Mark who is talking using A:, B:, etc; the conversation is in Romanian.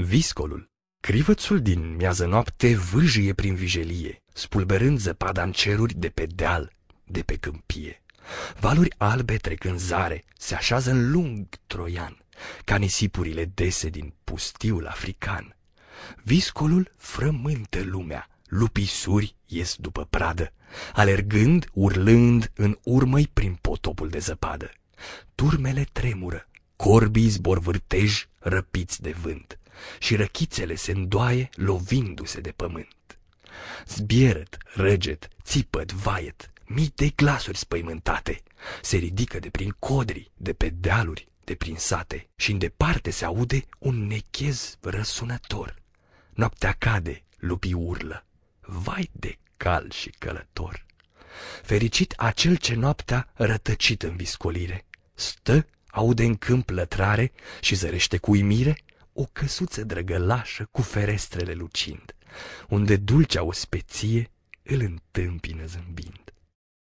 A: Viscolul, crivățul din miază noapte vâjie prin vijelie, spulberând zăpada în ceruri de pe deal, de pe câmpie. Valuri albe trecând zare, se așează în lung troian, ca nisipurile dese din pustiul african. Viscolul frământă lumea, lupii suri ies după pradă, alergând, urlând în urmăi prin potopul de zăpadă. Turmele tremură, corbii zbor vârtej răpiți de vânt și răchițele se îndoaie lovindu-se de pământ. Zbierăt, răget, țipăt, vaiet, mii de glasuri spăimântate se ridică de prin codri, de pe dealuri, de prin sate și în departe se aude un nechez răsunător. Noaptea cade, lupii urlă, vai de cal și călător. Fericit acel ce noaptea rătăcit în viscolire, stă, aude în câmp lătrare și zărește cu uimire o căsuță drăgălașă cu ferestrele lucind, unde dulcea ospeție îl întâmpină zâmbind.